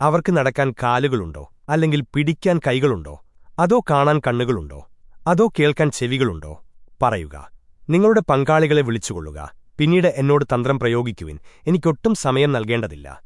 അവർക്ക് നടക്കാൻ കാലുകളുണ്ടോ? അല്ലെങ്കിൽ പിടിക്കാൻ കൈകളുണ്ടോ? അതോ കാണാൻ കണ്ണുകളുണ്ടോ? അതോ കേൾക്കാൻ ചെവികളുണ്ടോ? പറയുക നിങ്ങളുടെ പങ്കാളികളെ വിളിച്ചുകൊള്ളുക. പിന്നീട് എന്നോട് തന്ത്രം പ്രയോഗിക്കുവിൻ. എനിക്കൊട്ടും സമയം നൽകേണ്ടതില്ല.